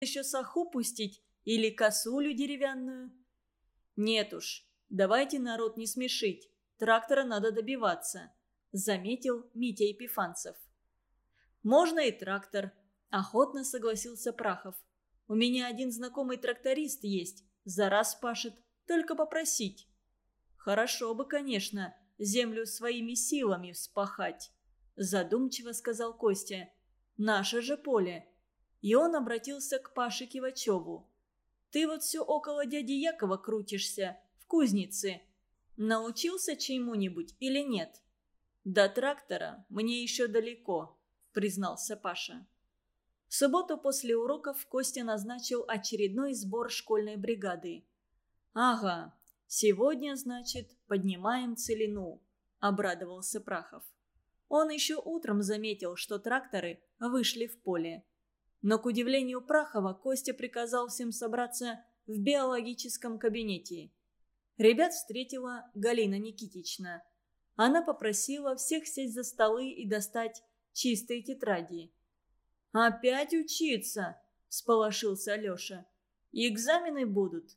еще саху пустить или косулю деревянную?» «Нет уж, давайте народ не смешить. Трактора надо добиваться», — заметил Митя Епифанцев. «Можно и трактор», — охотно согласился Прахов. «У меня один знакомый тракторист есть, за раз пашет, только попросить». «Хорошо бы, конечно, землю своими силами вспахать», — задумчиво сказал Костя. «Наше же поле». И он обратился к Паше Кивачеву. «Ты вот все около дяди Якова крутишься, в кузнице. Научился чему-нибудь или нет?» «До трактора мне еще далеко», — признался Паша. В субботу после уроков Костя назначил очередной сбор школьной бригады. «Ага, сегодня, значит, поднимаем целину», — обрадовался Прахов. Он еще утром заметил, что тракторы вышли в поле. Но, к удивлению Прахова, Костя приказал всем собраться в биологическом кабинете. Ребят встретила Галина Никитична. Она попросила всех сесть за столы и достать чистые тетради. «Опять учиться?» – сполошился Алеша. «Экзамены будут?»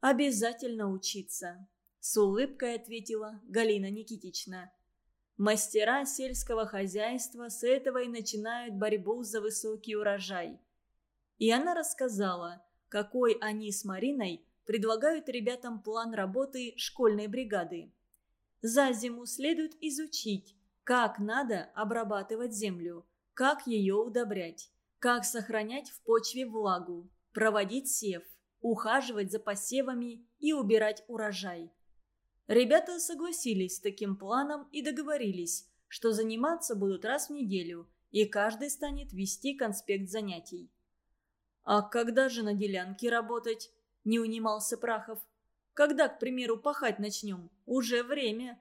«Обязательно учиться», – с улыбкой ответила Галина Никитична. Мастера сельского хозяйства с этого и начинают борьбу за высокий урожай. И она рассказала, какой они с Мариной предлагают ребятам план работы школьной бригады. За зиму следует изучить, как надо обрабатывать землю, как ее удобрять, как сохранять в почве влагу, проводить сев, ухаживать за посевами и убирать урожай. Ребята согласились с таким планом и договорились, что заниматься будут раз в неделю, и каждый станет вести конспект занятий. «А когда же на делянке работать?» – не унимался Прахов. «Когда, к примеру, пахать начнем? Уже время».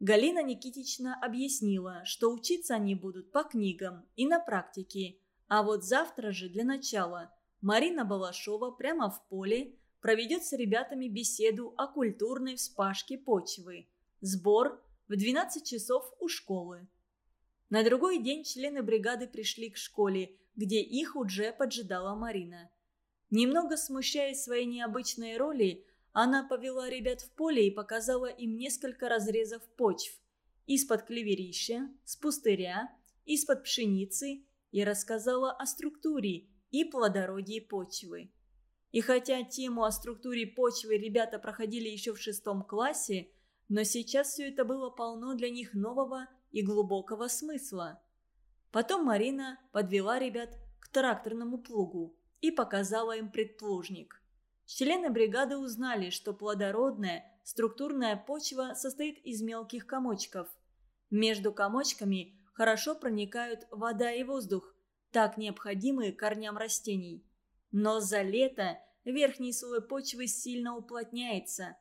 Галина Никитична объяснила, что учиться они будут по книгам и на практике. А вот завтра же для начала Марина Балашова прямо в поле проведет с ребятами беседу о культурной вспашке почвы. Сбор в 12 часов у школы. На другой день члены бригады пришли к школе, где их уже поджидала Марина. Немного смущаясь своей необычной роли, она повела ребят в поле и показала им несколько разрезов почв. Из-под клеверища, с пустыря, из-под пшеницы и рассказала о структуре и плодородии почвы. И хотя тему о структуре почвы ребята проходили еще в шестом классе, но сейчас все это было полно для них нового и глубокого смысла. Потом Марина подвела ребят к тракторному плугу и показала им предплужник. Члены бригады узнали, что плодородная, структурная почва состоит из мелких комочков. Между комочками хорошо проникают вода и воздух, так необходимые корням растений. Но за лето верхний слой почвы сильно уплотняется.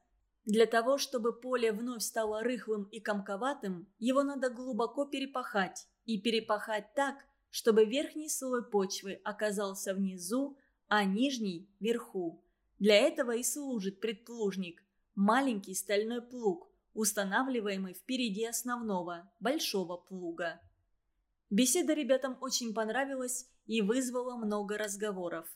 Для того, чтобы поле вновь стало рыхлым и комковатым, его надо глубоко перепахать. И перепахать так, чтобы верхний слой почвы оказался внизу, а нижний – вверху. Для этого и служит предплужник – маленький стальной плуг, устанавливаемый впереди основного, большого плуга. Беседа ребятам очень понравилась и вызвала много разговоров.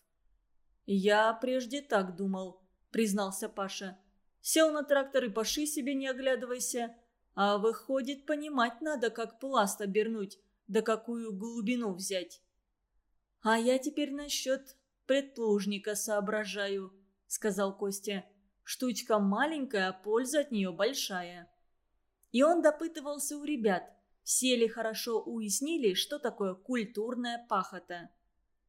«Я прежде так думал», – признался Паша. «Сел на трактор и паши себе не оглядывайся. А выходит, понимать надо, как пласт обернуть, да какую глубину взять». «А я теперь насчет предплужника соображаю», сказал Костя. «Штучка маленькая, а польза от нее большая». И он допытывался у ребят, все ли хорошо уяснили, что такое культурная пахота.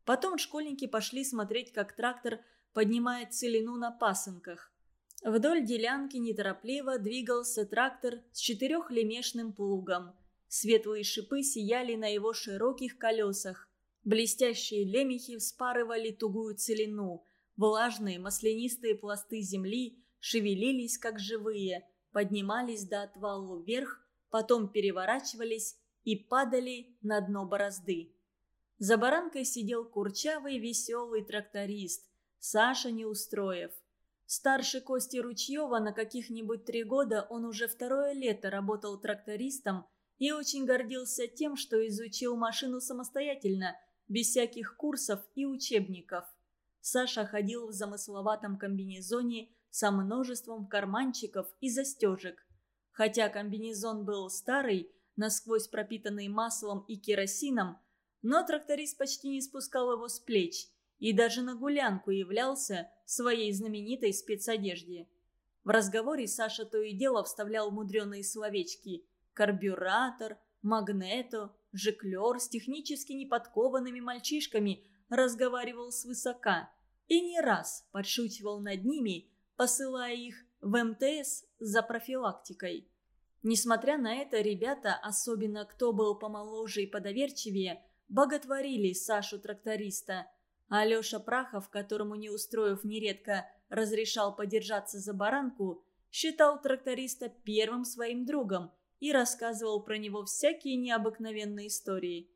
Потом школьники пошли смотреть, как трактор поднимает целину на пасынках. Вдоль делянки неторопливо двигался трактор с четырехлемешным плугом. Светлые шипы сияли на его широких колесах. Блестящие лемехи вспарывали тугую целину – Влажные маслянистые пласты земли шевелились, как живые, поднимались до отвалу вверх, потом переворачивались и падали на дно борозды. За баранкой сидел курчавый веселый тракторист, Саша Неустроев. Старше Кости Ручьева на каких-нибудь три года он уже второе лето работал трактористом и очень гордился тем, что изучил машину самостоятельно, без всяких курсов и учебников. Саша ходил в замысловатом комбинезоне со множеством карманчиков и застежек. Хотя комбинезон был старый, насквозь пропитанный маслом и керосином, но тракторист почти не спускал его с плеч и даже на гулянку являлся в своей знаменитой спецодежде. В разговоре Саша то и дело вставлял мудреные словечки «карбюратор», «магнето», «жиклер» с технически неподкованными мальчишками разговаривал свысока и не раз подшучивал над ними, посылая их в МТС за профилактикой. Несмотря на это, ребята, особенно кто был помоложе и подоверчивее, боготворили Сашу-тракториста. Алеша Прахов, которому не устроив нередко разрешал подержаться за баранку, считал тракториста первым своим другом и рассказывал про него всякие необыкновенные истории.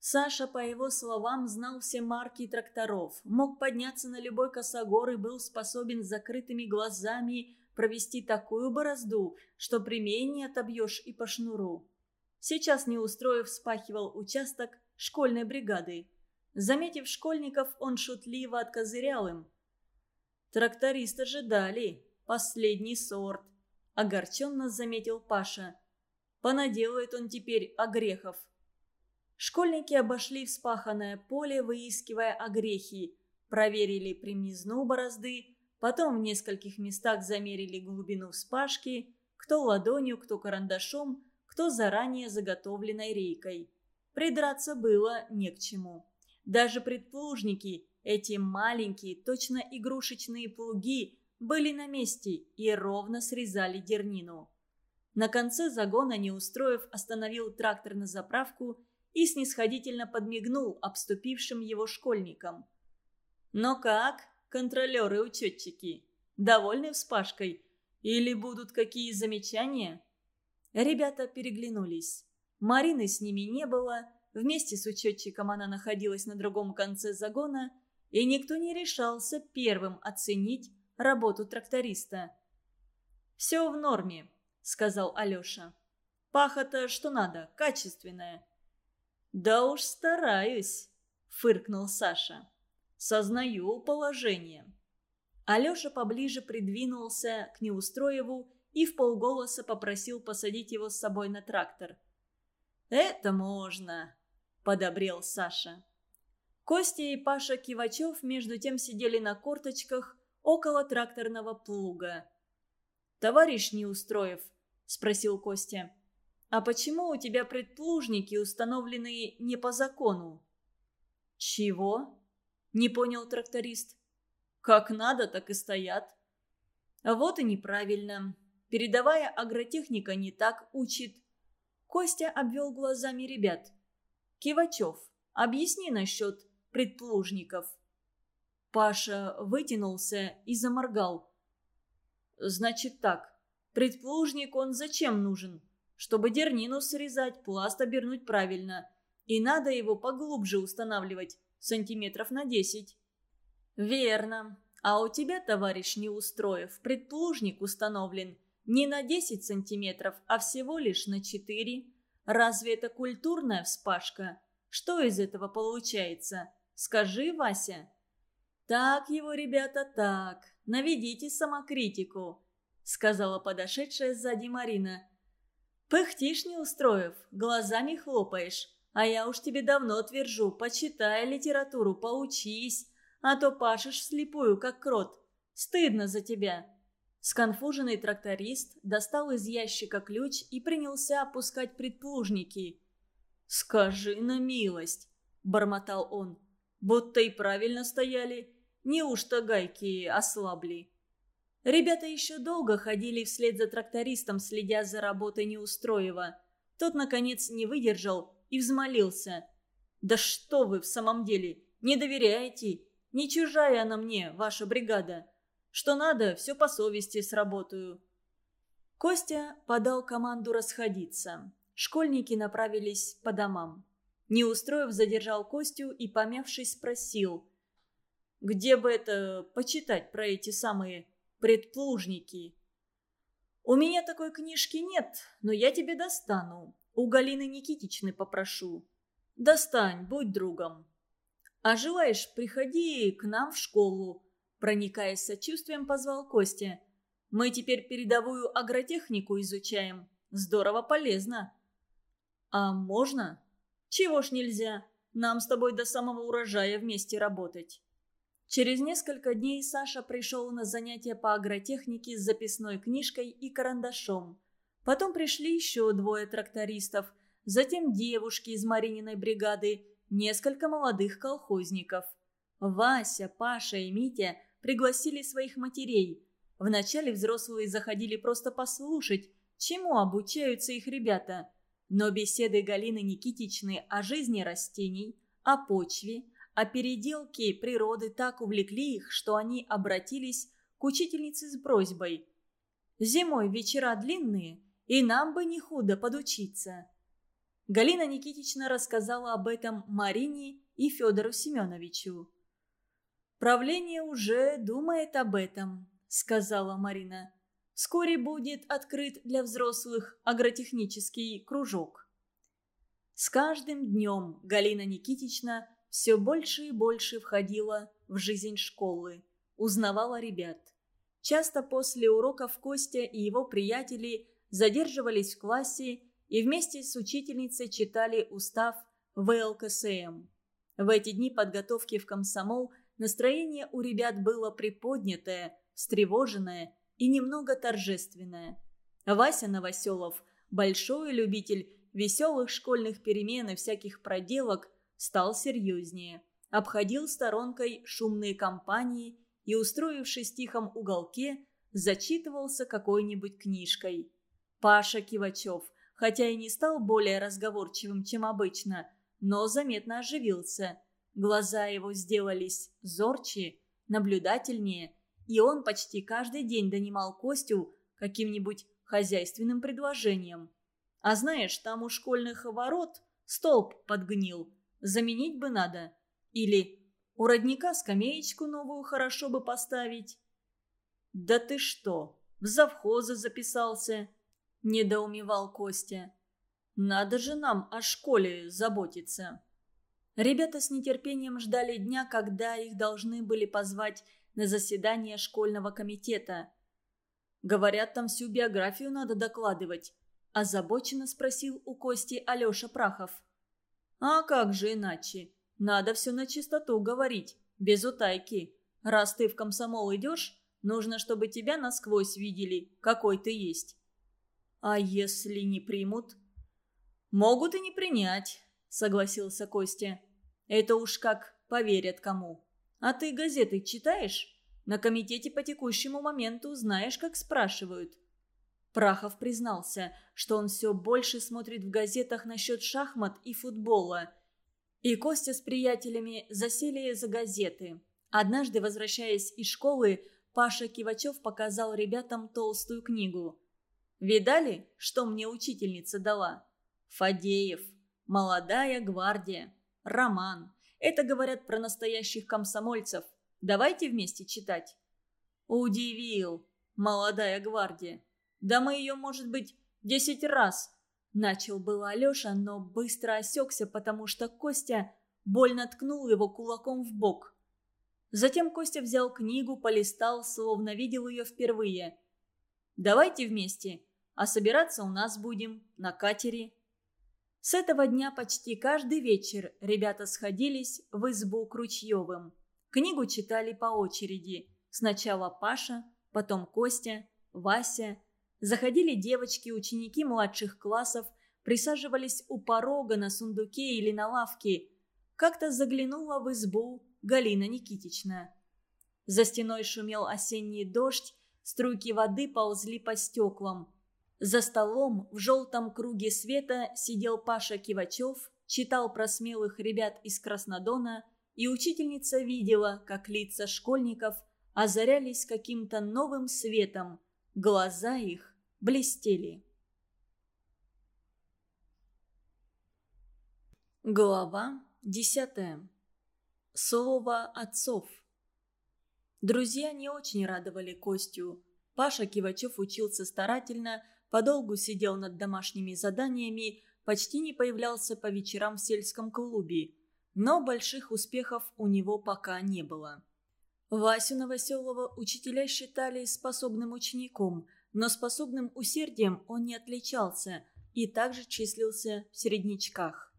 Саша, по его словам, знал все марки тракторов, мог подняться на любой косогор и был способен с закрытыми глазами провести такую борозду, что не отобьешь и по шнуру. Сейчас Неустроев спахивал участок школьной бригады. Заметив школьников, он шутливо откозырял им. «Тракторист ожидали. Последний сорт», — огорченно заметил Паша. «Понаделает он теперь огрехов». Школьники обошли вспаханное поле, выискивая огрехи, проверили примнизну борозды, Потом в нескольких местах замерили глубину вспашки, кто ладонью, кто карандашом, кто заранее заготовленной рейкой. Придраться было не к чему. Даже предплужники, эти маленькие, точно игрушечные плуги, были на месте и ровно срезали дернину. На конце загона Неустроев остановил трактор на заправку и снисходительно подмигнул обступившим его школьникам. «Но как?» контролеры-учетчики? Довольны вспашкой? Или будут какие замечания?» Ребята переглянулись. Марины с ними не было, вместе с учетчиком она находилась на другом конце загона, и никто не решался первым оценить работу тракториста. «Все в норме», — сказал Алеша. «Пахота что надо, качественная». «Да уж стараюсь», — фыркнул Саша. Сознаю положение». Алеша поближе придвинулся к Неустроеву и в полголоса попросил посадить его с собой на трактор. «Это можно», — подобрел Саша. Костя и Паша Кивачев между тем сидели на корточках около тракторного плуга. «Товарищ Неустроев», — спросил Костя, — «а почему у тебя предплужники установлены не по закону?» «Чего?» Не понял тракторист. Как надо, так и стоят. А вот и неправильно. Передовая агротехника не так учит. Костя обвел глазами ребят. Кивачев, объясни насчет предплужников. Паша вытянулся и заморгал. Значит так, предплужник он зачем нужен? Чтобы дернину срезать, пласт обернуть правильно. И надо его поглубже устанавливать сантиметров на десять. «Верно. А у тебя, товарищ Неустроев, предплужник установлен не на 10 сантиметров, а всего лишь на 4. Разве это культурная вспашка? Что из этого получается? Скажи, Вася». «Так его, ребята, так. Наведите самокритику», — сказала подошедшая сзади Марина. «Пыхтишь, Неустроев, глазами хлопаешь. А я уж тебе давно твержу, почитай литературу, поучись, а то пашешь вслепую, как крот. Стыдно за тебя». Сконфуженный тракторист достал из ящика ключ и принялся опускать предплужники. «Скажи на милость», — бормотал он, — «будто и правильно стояли. Неужто гайки ослабли?» Ребята еще долго ходили вслед за трактористом, следя за работой Неустроева. Тот, наконец, не выдержал и взмолился. «Да что вы в самом деле, не доверяете? Не чужая она мне, ваша бригада. Что надо, все по совести сработаю». Костя подал команду расходиться. Школьники направились по домам. Неустроев задержал Костю и, помявшись, спросил. «Где бы это почитать про эти самые предплужники?» «У меня такой книжки нет, но я тебе достану. У Галины Никитичны попрошу. Достань, будь другом». А желаешь, приходи к нам в школу», – проникаясь сочувствием, позвал Костя. «Мы теперь передовую агротехнику изучаем. Здорово полезно». «А можно?» «Чего ж нельзя? Нам с тобой до самого урожая вместе работать». Через несколько дней Саша пришел на занятия по агротехнике с записной книжкой и карандашом. Потом пришли еще двое трактористов, затем девушки из Марининой бригады, несколько молодых колхозников. Вася, Паша и Митя пригласили своих матерей. Вначале взрослые заходили просто послушать, чему обучаются их ребята. Но беседы Галины Никитичны о жизни растений, о почве – а переделки природы так увлекли их, что они обратились к учительнице с просьбой. «Зимой вечера длинные, и нам бы не худо подучиться». Галина Никитична рассказала об этом Марине и Федору Семеновичу. «Правление уже думает об этом», — сказала Марина. «Вскоре будет открыт для взрослых агротехнический кружок». С каждым днем Галина Никитична все больше и больше входила в жизнь школы, узнавала ребят. Часто после уроков Костя и его приятели задерживались в классе и вместе с учительницей читали устав ВЛКСМ. В эти дни подготовки в комсомол настроение у ребят было приподнятое, встревоженное и немного торжественное. Вася Новоселов, большой любитель веселых школьных перемен и всяких проделок – стал серьезнее, обходил сторонкой шумные компании и, устроившись в тихом уголке, зачитывался какой-нибудь книжкой. Паша Кивачев, хотя и не стал более разговорчивым, чем обычно, но заметно оживился. Глаза его сделались зорче, наблюдательнее, и он почти каждый день донимал Костю каким-нибудь хозяйственным предложением. А знаешь, там у школьных ворот столб подгнил, Заменить бы надо. Или у родника скамеечку новую хорошо бы поставить. «Да ты что, в завхозы записался?» – недоумевал Костя. «Надо же нам о школе заботиться». Ребята с нетерпением ждали дня, когда их должны были позвать на заседание школьного комитета. «Говорят, там всю биографию надо докладывать», – озабоченно спросил у Кости Алеша Прахов. «А как же иначе? Надо все на чистоту говорить, без утайки. Раз ты в комсомол идешь, нужно, чтобы тебя насквозь видели, какой ты есть». «А если не примут?» «Могут и не принять», — согласился Костя. «Это уж как поверят кому. А ты газеты читаешь? На комитете по текущему моменту знаешь, как спрашивают». Прахов признался, что он все больше смотрит в газетах насчет шахмат и футбола. И Костя с приятелями засели за газеты. Однажды, возвращаясь из школы, Паша Кивачев показал ребятам толстую книгу. «Видали, что мне учительница дала?» «Фадеев. Молодая гвардия. Роман. Это говорят про настоящих комсомольцев. Давайте вместе читать». «Удивил. Молодая гвардия. Да мы ее, может быть, десять раз!» Начал было Алеша, но быстро осекся, потому что Костя больно ткнул его кулаком в бок. Затем Костя взял книгу, полистал, словно видел ее впервые. «Давайте вместе, а собираться у нас будем на катере». С этого дня почти каждый вечер ребята сходились в избу к Ручьевым. Книгу читали по очереди. Сначала Паша, потом Костя, Вася – Заходили девочки, ученики младших классов, присаживались у порога на сундуке или на лавке. Как-то заглянула в избу Галина Никитична. За стеной шумел осенний дождь, струйки воды ползли по стеклам. За столом в желтом круге света сидел Паша Кивачев, читал про смелых ребят из Краснодона, и учительница видела, как лица школьников озарялись каким-то новым светом – Глаза их блестели. Глава десятая. Слово отцов. Друзья не очень радовали Костю. Паша Кивачев учился старательно, подолгу сидел над домашними заданиями, почти не появлялся по вечерам в сельском клубе. но больших успехов у него пока не было. Васю Новоселова учителя считали способным учеником, но способным усердием он не отличался и также числился в середнячках.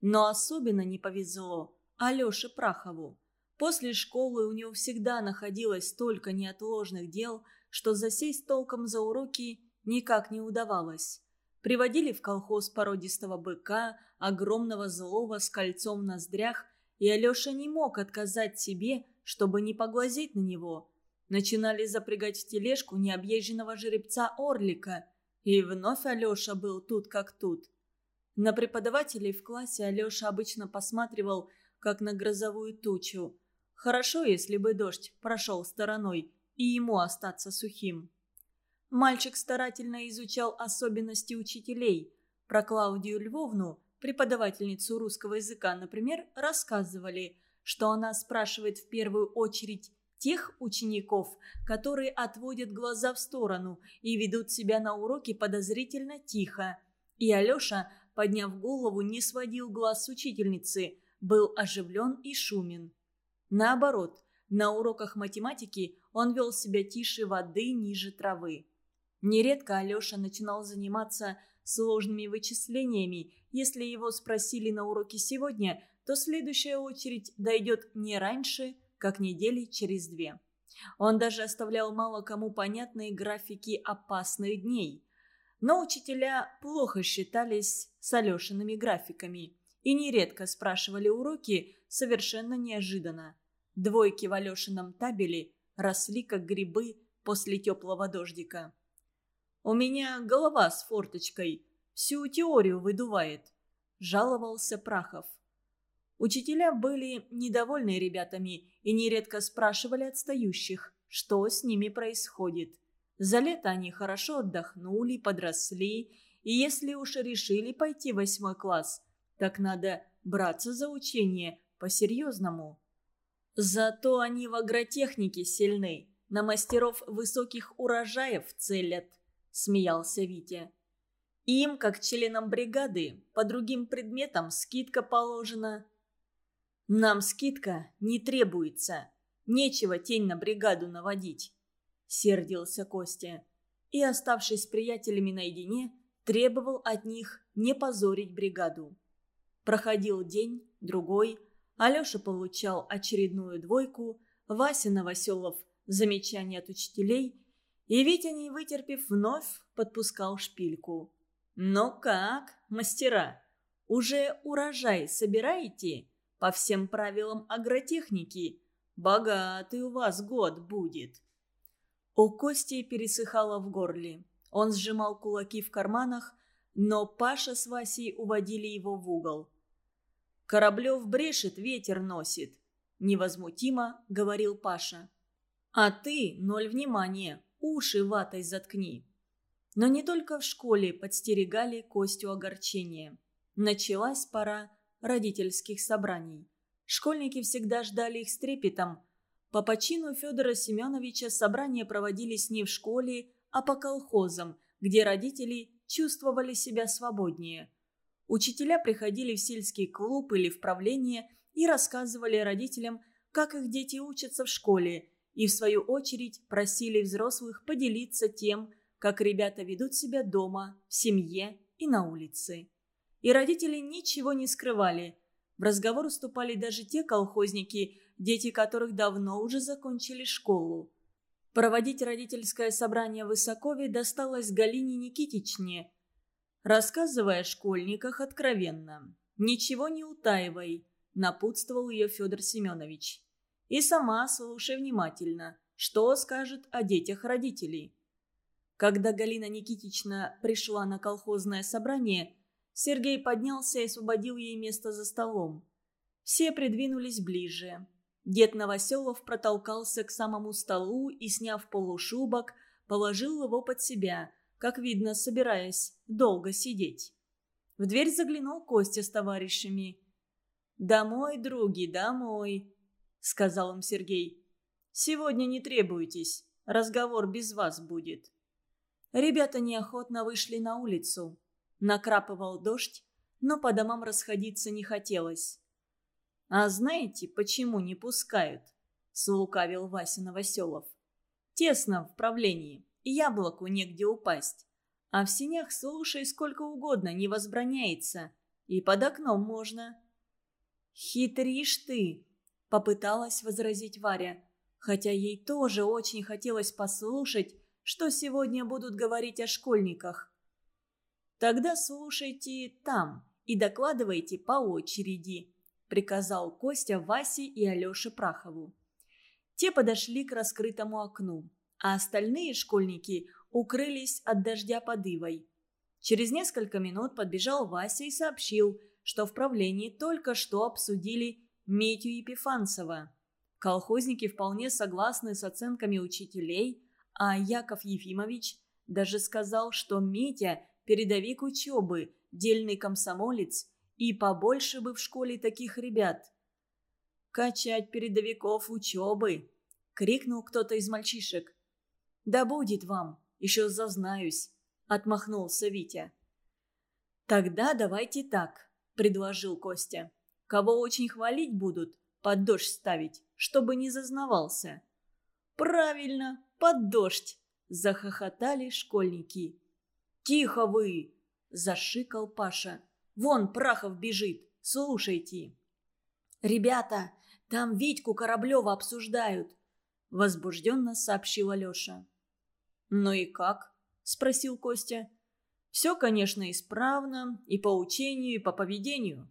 Но особенно не повезло Алёше Прахову. После школы у него всегда находилось столько неотложных дел, что засесть толком за уроки никак не удавалось. Приводили в колхоз породистого быка, огромного злого с кольцом в ноздрях, и Алеша не мог отказать себе, чтобы не поглазеть на него. Начинали запрягать в тележку необъезженного жеребца Орлика, и вновь Алеша был тут как тут. На преподавателей в классе Алеша обычно посматривал, как на грозовую тучу. Хорошо, если бы дождь прошел стороной, и ему остаться сухим. Мальчик старательно изучал особенности учителей. Про Клаудию Львовну, преподавательницу русского языка, например, рассказывали, что она спрашивает в первую очередь тех учеников, которые отводят глаза в сторону и ведут себя на уроке подозрительно тихо. И Алеша, подняв голову, не сводил глаз с учительницы, был оживлен и шумен. Наоборот, на уроках математики он вел себя тише воды ниже травы. Нередко Алеша начинал заниматься сложными вычислениями. Если его спросили на уроке сегодня, то следующая очередь дойдет не раньше, как недели через две. Он даже оставлял мало кому понятные графики опасных дней. Но учителя плохо считались с Алешиными графиками и нередко спрашивали уроки совершенно неожиданно. Двойки в Алешином табеле росли, как грибы после теплого дождика. У меня голова с форточкой. Всю теорию выдувает», – жаловался Прахов. Учителя были недовольны ребятами и нередко спрашивали отстающих, что с ними происходит. За лето они хорошо отдохнули, подросли, и если уж решили пойти в восьмой класс, так надо браться за учение по-серьезному. Зато они в агротехнике сильны, на мастеров высоких урожаев целят смеялся Витя. Им, как членам бригады, по другим предметам скидка положена. Нам скидка не требуется. Нечего тень на бригаду наводить. Сердился Костя. И, оставшись с приятелями наедине, требовал от них не позорить бригаду. Проходил день, другой. Алеша получал очередную двойку. Вася Новоселов – замечания от учителей – и Витя, не вытерпев, вновь подпускал шпильку. «Ну как, мастера, уже урожай собираете? По всем правилам агротехники. Богатый у вас год будет». У Кости пересыхало в горле. Он сжимал кулаки в карманах, но Паша с Васей уводили его в угол. «Кораблев брешет, ветер носит», — невозмутимо говорил Паша. «А ты ноль внимания, уши ватой заткни. Но не только в школе подстерегали Костю огорчения. Началась пора родительских собраний. Школьники всегда ждали их с трепетом. По почину Федора Семеновича собрания проводились не в школе, а по колхозам, где родители чувствовали себя свободнее. Учителя приходили в сельский клуб или в правление и рассказывали родителям, как их дети учатся в школе – и, в свою очередь, просили взрослых поделиться тем, как ребята ведут себя дома, в семье и на улице. И родители ничего не скрывали. В разговор уступали даже те колхозники, дети которых давно уже закончили школу. Проводить родительское собрание в Высокове досталось Галине Никитичне. Рассказывая о школьниках откровенно. «Ничего не утаивай», – напутствовал ее Федор Семенович. И сама слушай внимательно, что скажет о детях родителей. Когда Галина Никитична пришла на колхозное собрание, Сергей поднялся и освободил ей место за столом. Все придвинулись ближе. Дед Новоселов протолкался к самому столу и, сняв полушубок, положил его под себя, как видно, собираясь долго сидеть. В дверь заглянул Костя с товарищами. «Домой, други, домой!» Сказал им Сергей. «Сегодня не требуйтесь, разговор без вас будет». Ребята неохотно вышли на улицу. Накрапывал дождь, но по домам расходиться не хотелось. «А знаете, почему не пускают?» – слукавил Вася Новоселов. «Тесно в правлении, и яблоку негде упасть. А в синях слушай сколько угодно, не возбраняется. И под окном можно». «Хитришь ты!» – попыталась возразить Варя, хотя ей тоже очень хотелось послушать, что сегодня будут говорить о школьниках. «Тогда слушайте там и докладывайте по очереди», – приказал Костя Васе и Алёше Прахову. Те подошли к раскрытому окну, а остальные школьники укрылись от дождя под ивой. Через несколько минут подбежал Вася и сообщил, что в правлении только что обсудили Митю Епифанцева. Колхозники вполне согласны с оценками учителей, а Яков Ефимович даже сказал, что Митя – передовик учебы, дельный комсомолец, и побольше бы в школе таких ребят. «Качать передовиков учебы!» — крикнул кто-то из мальчишек. «Да будет вам, еще зазнаюсь», — отмахнулся Витя. «Тогда давайте так», — предложил Костя. «Кого очень хвалить будут, под дождь ставить, чтобы не зазнавался». «Правильно, под дождь!» — захохотали школьники. «Тихо вы!» – зашикал Паша. «Вон Прахов бежит, слушайте!» «Ребята, там Витьку Кораблева обсуждают!» – возбужденно сообщила Леша. «Ну и как?» – спросил Костя. «Все, конечно, исправно, и по учению, и по поведению».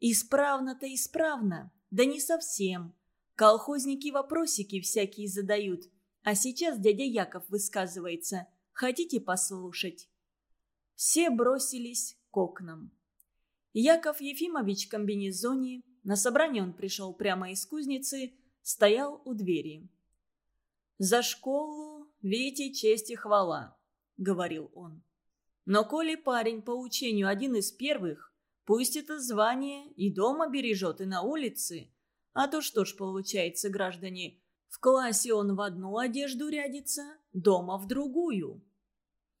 «Исправно-то исправно, да не совсем. Колхозники вопросики всякие задают, а сейчас дядя Яков высказывается – Хотите послушать?» Все бросились к окнам. Яков Ефимович в комбинезоне, на собрание он пришел прямо из кузницы, стоял у двери. «За школу, Вите, честь и хвала», — говорил он. «Но коли парень по учению один из первых, пусть это звание и дома бережет, и на улице. А то что ж получается, граждане, в классе он в одну одежду рядится, дома в другую».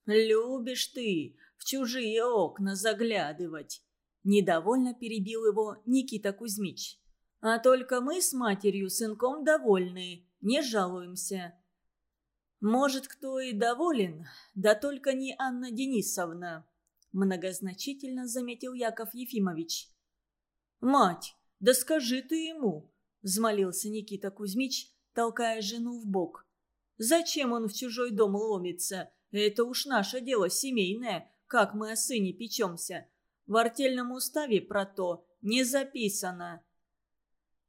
«Любишь ты в чужие окна заглядывать!» Недовольно перебил его Никита Кузьмич. «А только мы с матерью сынком довольны, не жалуемся». «Может, кто и доволен, да только не Анна Денисовна», многозначительно заметил Яков Ефимович. «Мать, да скажи ты ему!» взмолился Никита Кузьмич, толкая жену в бок. «Зачем он в чужой дом ломится? Это уж наше дело семейное, как мы о сыне печемся. В артельном уставе про то не записано».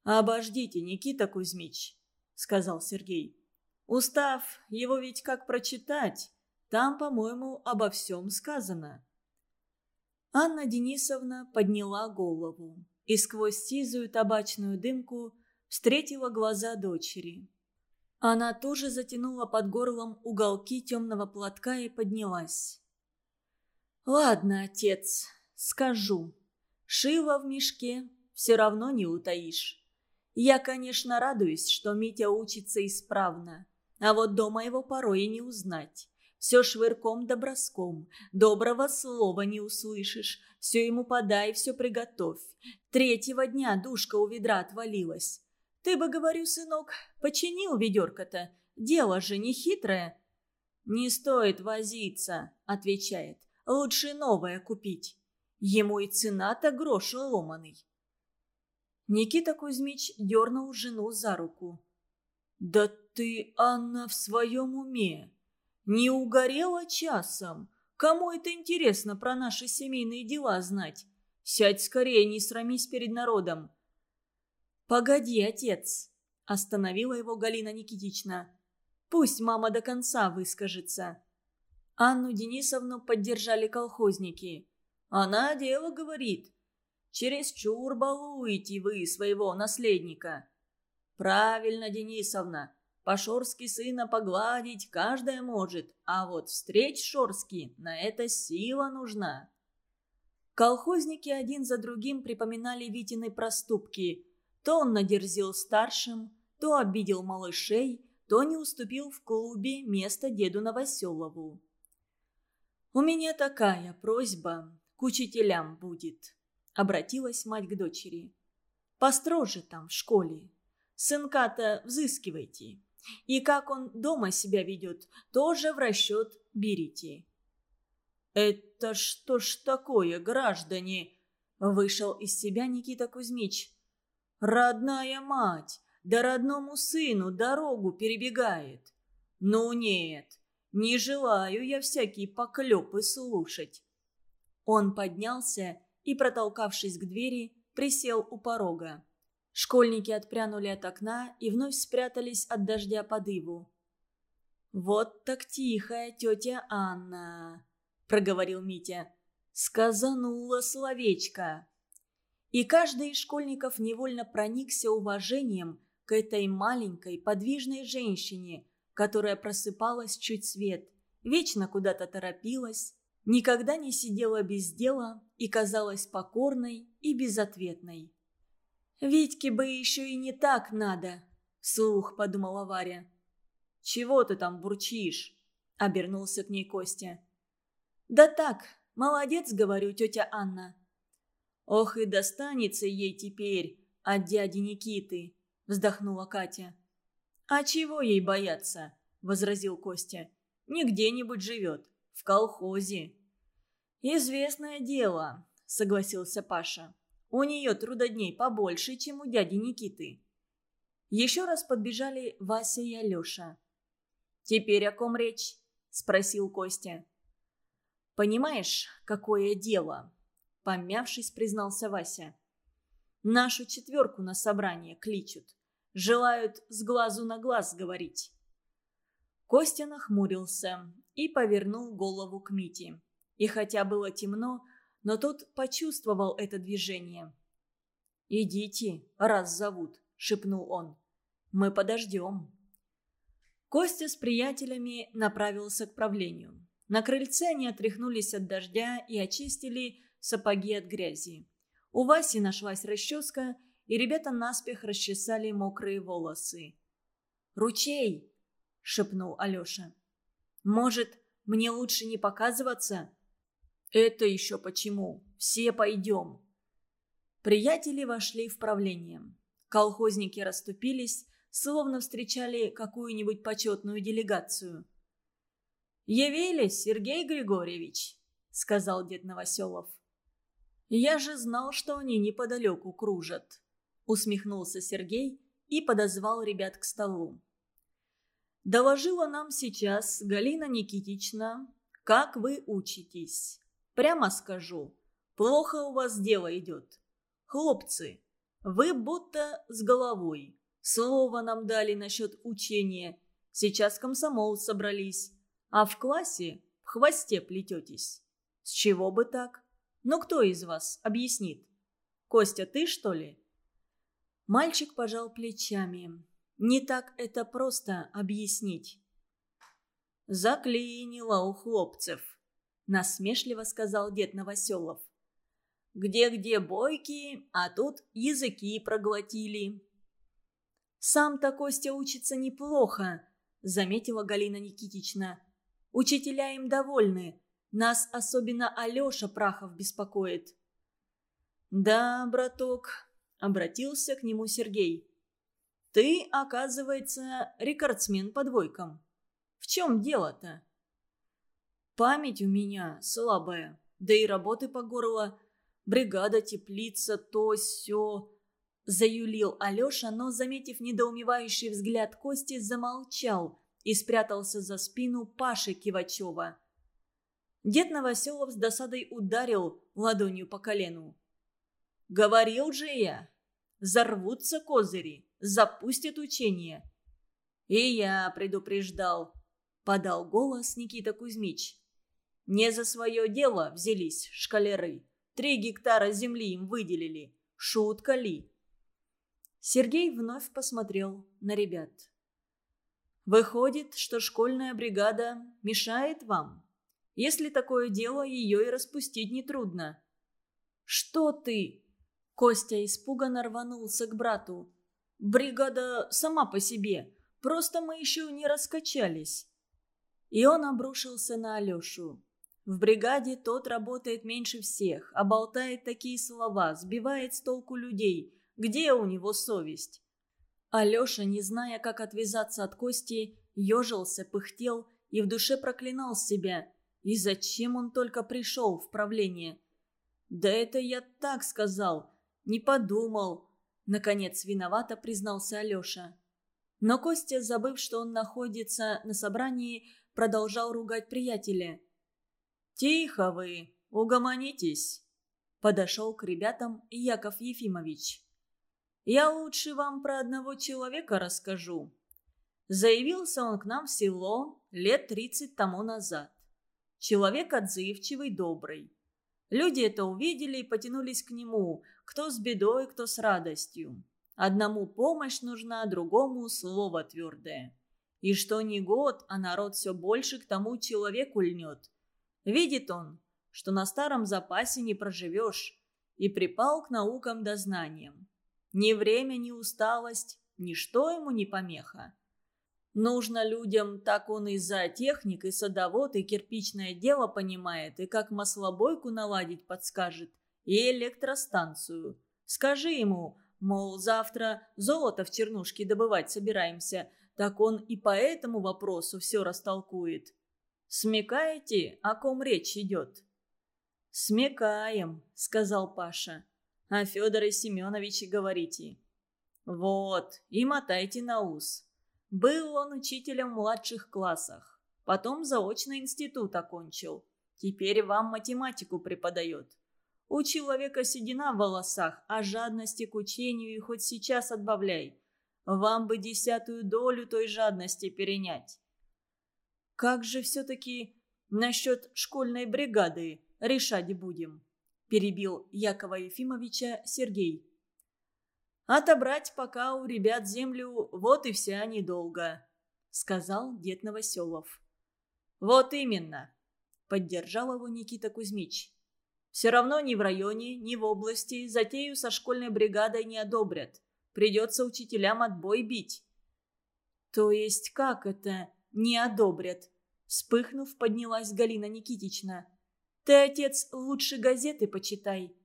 «Обождите, Никита Кузьмич», — сказал Сергей. «Устав, его ведь как прочитать? Там, по-моему, обо всем сказано». Анна Денисовна подняла голову и сквозь сизую табачную дымку встретила глаза дочери. Она тоже затянула под горлом уголки темного платка и поднялась. «Ладно, отец, скажу. Шила в мешке все равно не утаишь. Я, конечно, радуюсь, что Митя учится исправно, а вот дома его порой и не узнать. Все швырком да броском, доброго слова не услышишь, все ему подай, все приготовь. Третьего дня душка у ведра отвалилась. Ты бы, говорю, сынок, починил ведерко-то. Дело же не хитрое. «Не стоит возиться», — отвечает. «Лучше новое купить. Ему и цена-то грош ломаный». Никита Кузьмич дернул жену за руку. «Да ты, Анна, в своем уме? Не угорела часом? Кому это интересно про наши семейные дела знать? Сядь скорее, не срамись перед народом. «Погоди, отец!» – остановила его Галина Никитична. «Пусть мама до конца выскажется». Анну Денисовну поддержали колхозники. «Она дело говорит. Чересчур балуете вы своего наследника». «Правильно, Денисовна. По-шорски сына погладить каждая может, а вот встреч шорски на это сила нужна». Колхозники один за другим припоминали Витины проступки – то он надерзил старшим, то обидел малышей, то не уступил в клубе место деду Новоселову. «У меня такая просьба к учителям будет», — обратилась мать к дочери. Построже там, в школе. Сынка-то взыскивайте. И как он дома себя ведет, тоже в расчет берите». «Это что ж такое, граждане?» Вышел из себя Никита Кузьмич. «Родная мать, да родному сыну дорогу перебегает. Ну нет, не желаю я всякие поклепы слушать». Он поднялся и, протолкавшись к двери, присел у порога. Школьники отпрянули от окна и вновь спрятались от дождя под иву. «Вот так тихая тетя Анна», — проговорил Митя. «Сказанула словечко». И каждый из школьников невольно проникся уважением к этой маленькой подвижной женщине, которая просыпалась чуть свет, вечно куда-то торопилась, никогда не сидела без дела и казалась покорной и безответной. «Витьке бы еще и не так надо», — вслух подумала Варя. «Чего ты там бурчишь?» — обернулся к ней Костя. «Да так, молодец, говорю, тетя Анна». «Ох и достанется ей теперь от дяди Никиты», — вздохнула Катя. «А чего ей бояться?» — возразил Костя. «Не где-нибудь живет, в колхозе». «Известное дело», — согласился Паша. «У нее трудодней побольше, чем у дяди Никиты». Еще раз подбежали Вася и Алеша. «Теперь о ком речь?» — спросил Костя. «Понимаешь, какое дело?» — помявшись, признался Вася. «Нашу четверку на собрание кличут. Желают с глазу на глаз говорить». Костя нахмурился и повернул голову к Мите. И хотя было темно, но тот почувствовал это движение. «Идите, раз зовут», — шепнул он. «Мы подождем». Костя с приятелями направился к правлению. На крыльце они отряхнулись от дождя и очистили сапоги от грязи. У Васи нашлась расческа, и ребята наспех расчесали мокрые волосы. «Ручей!» — шепнул Алеша. «Может, мне лучше не показываться?» «Это еще почему? Все пойдем!» Приятели вошли в правление. Колхозники расступились, словно встречали какую-нибудь почетную делегацию. «Явились, Сергей Григорьевич», — сказал дед Новоселов. «Я же знал, что они неподалеку кружат», — усмехнулся Сергей и подозвал ребят к столу. «Доложила нам сейчас Галина Никитична, как вы учитесь. Прямо скажу, плохо у вас дело идет. Хлопцы, вы будто с головой. Слово нам дали насчет учения. Сейчас комсомол собрались. А в классе в хвосте плететесь. С чего бы так? Ну кто из вас объяснит? Костя, ты что ли? Мальчик пожал плечами. Не так это просто объяснить. Заклинило у хлопцев насмешливо сказал дед Новоселов. «Где-где бойки, а тут языки проглотили». «Сам-то Костя учится неплохо», — заметила Галина Никитична. «Учителя им довольны. Нас особенно Алеша Прахов беспокоит». «Да, браток», — обратился к нему Сергей. «Ты, оказывается, рекордсмен по двойкам. В чем дело-то?» Память у меня слабая, да и работы по горло. Бригада, теплица, то все. Заюлил Алеша, но, заметив недоумевающий взгляд Кости, замолчал и спрятался за спину Паши Кивачева. Дед Новоселов с досадой ударил ладонью по колену. «Говорил же я! Зарвутся козыри, запустят учение!» «И я предупреждал», — подал голос Никита Кузьмич. Не за свое дело взялись шкалеры. Три гектара земли им выделили. Шутка ли? Сергей вновь посмотрел на ребят. «Выходит, что школьная бригада мешает вам? Если такое дело, ее и распустить нетрудно». «Что ты?» Костя испуганно рванулся к брату. «Бригада сама по себе. Просто мы еще не раскачались». И он обрушился на Алешу. В бригаде тот работает меньше всех, а болтает такие слова, сбивает с толку людей, Где у него совесть? Алеша, не зная, как отвязаться от Кости, ежился, пыхтел и в душе проклинал себя. И зачем он только пришел в правление? «Да это я так сказал, не подумал», — наконец виновато признался Алеша. Но Костя, забыв, что он находится на собрании, продолжал ругать приятеля. «Тихо вы, угомонитесь», — подошел к ребятам Яков Ефимович. «Я лучше вам про одного человека расскажу. Заявился он к нам в село лет тридцать тому назад. Человек отзывчивый, добрый. Люди это увидели и потянулись к нему, кто с бедой, кто с радостью. Одному помощь нужна, другому слово твердое. И что ни год, а народ все больше к тому человеку льнет. Видит он, что на старом запасе не проживешь, и припал к наукам да знаниям. Ни время, ни усталость, ничто ему не помеха. Нужно людям, так он и зоотехник, и садовод, и кирпичное дело понимает, и как маслобойку наладить подскажет, и электростанцию. Скажи ему, мол, завтра золото в чернушке добывать собираемся, так он и по этому вопросу все растолкует. Смекаете, о ком речь идет?» «Смекаем», — сказал Паша. «О Федоре Семеновиче говорите». «Вот, и мотайте на ус». Был он учителем в младших классах. Потом заочный институт окончил. Теперь вам математику преподает. У человека седина в волосах, а жадности к учению и хоть сейчас отбавляй. Вам бы десятую долю той жадности перенять. Как же все-таки насчет школьной бригады решать будем? Перебил Якова Ефимовича Сергей. Отобрать пока у ребят землю, вот и вся недолго», — сказал дед Новоселов. «Вот именно», — поддержал его Никита Кузьмич. «Все равно ни в районе, ни в области затею со школьной бригадой не одобрят. Придется учителям отбой бить». «То есть как это не одобрят?» Вспыхнув, поднялась Галина Никитична. «Ты, отец, лучше газеты почитай.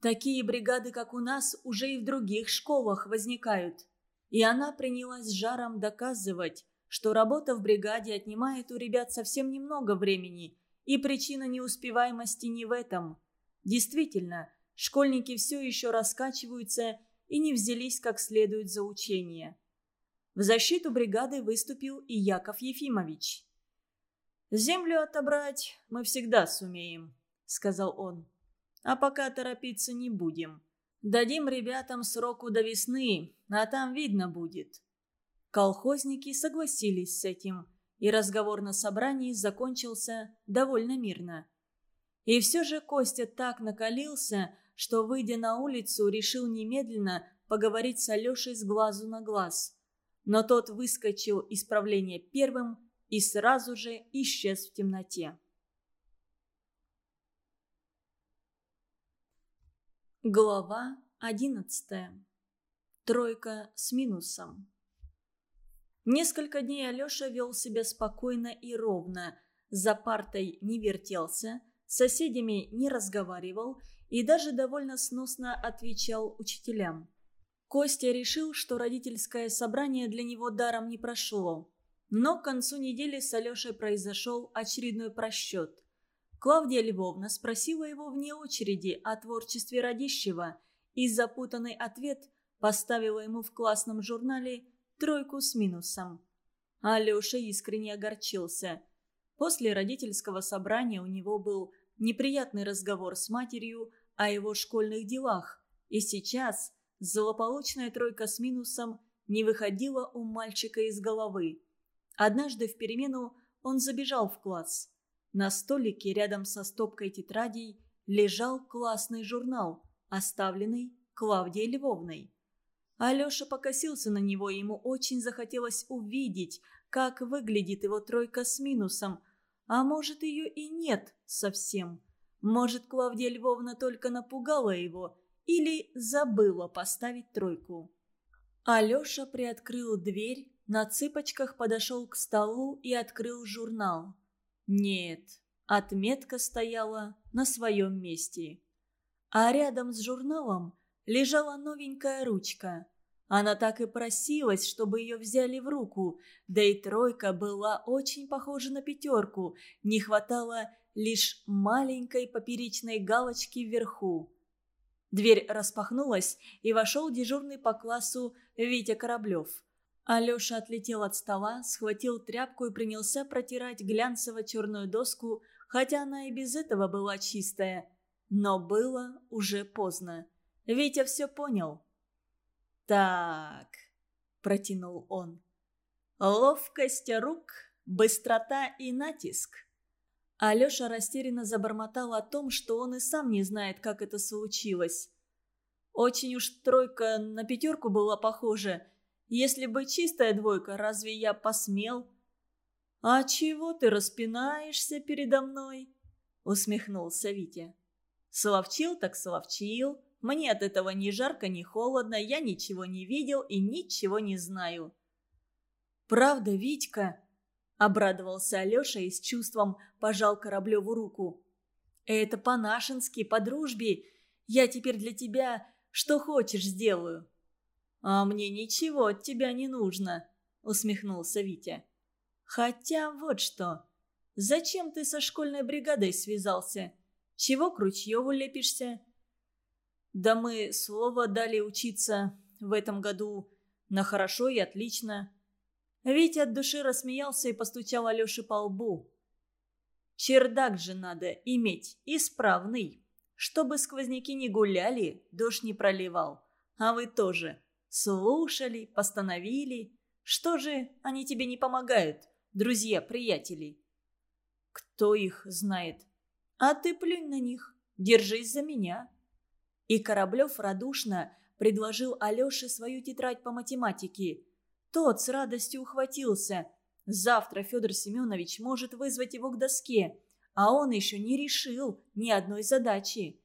Такие бригады, как у нас, уже и в других школах возникают. И она принялась с жаром доказывать, что работа в бригаде отнимает у ребят совсем немного времени, и причина неуспеваемости не в этом. Действительно, школьники все еще раскачиваются и не взялись как следует за учение. В защиту бригады выступил и Яков Ефимович. «Землю отобрать мы всегда сумеем», — сказал он. А пока торопиться не будем. Дадим ребятам сроку до весны, а там видно будет». Колхозники согласились с этим, и разговор на собрании закончился довольно мирно. И все же Костя так накалился, что, выйдя на улицу, решил немедленно поговорить с Алешей с глазу на глаз. Но тот выскочил из правления первым и сразу же исчез в темноте. Глава одиннадцатая. Тройка с минусом. Несколько дней Алеша вел себя спокойно и ровно. За партой не вертелся, с соседями не разговаривал и даже довольно сносно отвечал учителям. Костя решил, что родительское собрание для него даром не прошло. Но к концу недели с Алешей произошел очередной просчет – Клавдия Львовна спросила его вне очереди о творчестве Радищева, и запутанный ответ поставила ему в классном журнале тройку с минусом. Алеша искренне огорчился. После родительского собрания у него был неприятный разговор с матерью о его школьных делах, и сейчас злополучная тройка с минусом не выходила у мальчика из головы. Однажды в перемену он забежал в класс. На столике рядом со стопкой тетрадей лежал классный журнал, оставленный Клавдией Львовной. Алеша покосился на него, и ему очень захотелось увидеть, как выглядит его тройка с минусом. А может, ее и нет совсем. Может, Клавдия Львовна только напугала его или забыла поставить тройку. Алеша приоткрыл дверь, на цыпочках подошел к столу и открыл журнал. Нет, отметка стояла на своем месте. А рядом с журналом лежала новенькая ручка. Она так и просилась, чтобы ее взяли в руку, да и тройка была очень похожа на пятерку, не хватало лишь маленькой поперечной галочки вверху. Дверь распахнулась, и вошел дежурный по классу Витя Кораблев. Алеша отлетел от стола, схватил тряпку и принялся протирать глянцево-черную доску, хотя она и без этого была чистая. Но было уже поздно. Витя все понял. «Так», — протянул он, — «ловкость рук, быстрота и натиск». Алеша растерянно забормотал о том, что он и сам не знает, как это случилось. Очень уж тройка на пятерку была похожа. Если бы чистая двойка, разве я посмел? «А чего ты распинаешься передо мной?» — усмехнулся Витя. «Словчил так словчил. Мне от этого ни жарко, ни холодно, я ничего не видел и ничего не знаю». «Правда, Витька?» – обрадовался Алеша и с чувством пожал Кораблеву руку. «Это по-нашенски, по дружбе. Я теперь для тебя что хочешь сделаю». «А мне ничего от тебя не нужно», – усмехнулся Витя. «Хотя вот что. Зачем ты со школьной бригадой связался? Чего к Ручьеву лепишься?» Да мы слово дали учиться в этом году на хорошо и отлично. Витя от души рассмеялся и постучал Алёше по лбу. Чердак же надо иметь исправный, чтобы сквозняки не гуляли, дождь не проливал. А вы тоже слушали, постановили. Что же они тебе не помогают, друзья, приятели? Кто их знает? А ты плюнь на них, держись за меня. И Кораблев радушно предложил Алёше свою тетрадь по математике. Тот с радостью ухватился. Завтра Федор Семенович может вызвать его к доске, а он еще не решил ни одной задачи.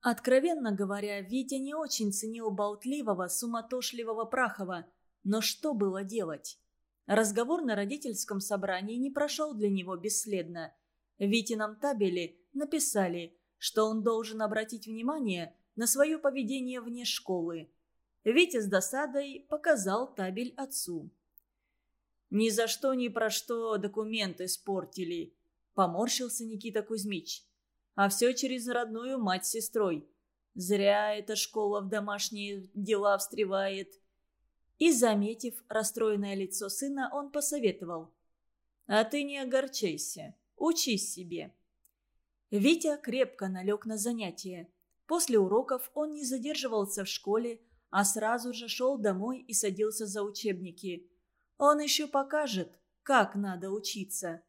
Откровенно говоря, Витя не очень ценил болтливого, суматошливого Прахова. Но что было делать? Разговор на родительском собрании не прошел для него бесследно. В Витином табеле написали, что он должен обратить внимание на свое поведение вне школы. Витя с досадой показал табель отцу. «Ни за что, ни про что документы испортили», — поморщился Никита Кузьмич. «А все через родную мать с сестрой. Зря эта школа в домашние дела встревает». И, заметив расстроенное лицо сына, он посоветовал. «А ты не огорчайся, учись себе». Витя крепко налег на занятия. После уроков он не задерживался в школе, а сразу же шел домой и садился за учебники. Он еще покажет, как надо учиться.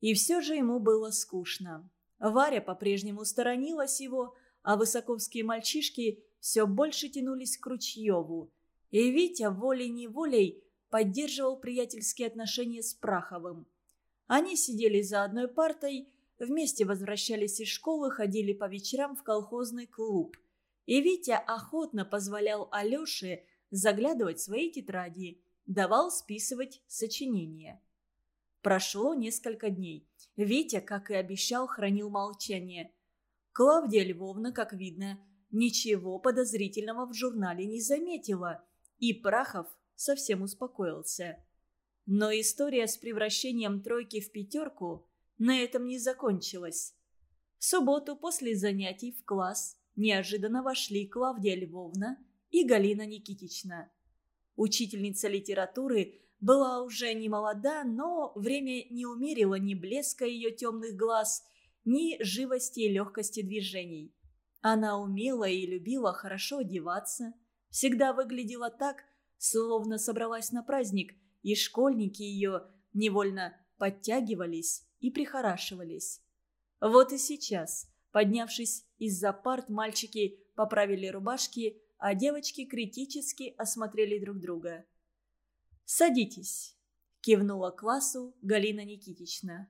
И все же ему было скучно. Варя по-прежнему сторонилась его, а высоковские мальчишки все больше тянулись к Ручьеву. И Витя волей-неволей поддерживал приятельские отношения с Праховым. Они сидели за одной партой Вместе возвращались из школы, ходили по вечерам в колхозный клуб. И Витя охотно позволял Алёше заглядывать в свои тетради, давал списывать сочинения. Прошло несколько дней. Витя, как и обещал, хранил молчание. Клавдия Львовна, как видно, ничего подозрительного в журнале не заметила, и Прахов совсем успокоился. Но история с превращением тройки в пятерку на этом не закончилось. В субботу после занятий в класс неожиданно вошли Клавдия Львовна и Галина Никитична. Учительница литературы была уже не молода, но время не умерило ни блеска ее темных глаз, ни живости и легкости движений. Она умела и любила хорошо одеваться, всегда выглядела так, словно собралась на праздник, и школьники ее невольно подтягивались и прихорашивались. Вот и сейчас, поднявшись из-за парт, мальчики поправили рубашки, а девочки критически осмотрели друг друга. «Садитесь», – кивнула классу Галина Никитична.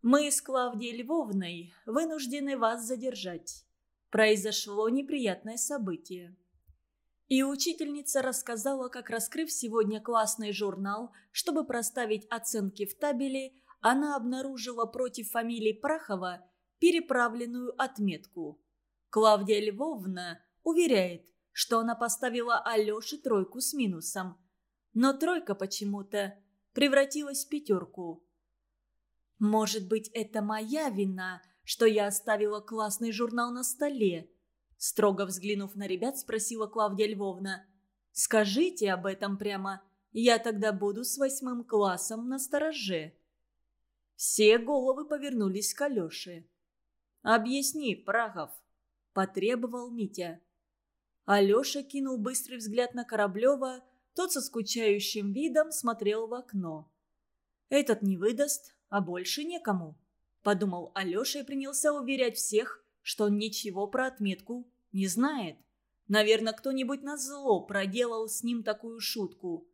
«Мы с Клавдией Львовной вынуждены вас задержать. Произошло неприятное событие». И учительница рассказала, как, раскрыв сегодня классный журнал, чтобы проставить оценки в табеле, она обнаружила против фамилии Прахова переправленную отметку. Клавдия Львовна уверяет, что она поставила Алёше тройку с минусом. Но тройка почему-то превратилась в пятерку. «Может быть, это моя вина, что я оставила классный журнал на столе?» Строго взглянув на ребят, спросила Клавдия Львовна. «Скажите об этом прямо. Я тогда буду с восьмым классом на стороже». Все головы повернулись к Алёше. «Объясни, Прахов», – потребовал Митя. Алёша кинул быстрый взгляд на Кораблёва, тот со скучающим видом смотрел в окно. «Этот не выдаст, а больше некому», – подумал Алёша и принялся уверять всех, что он ничего про отметку не знает. Наверное, кто-нибудь на зло проделал с ним такую шутку.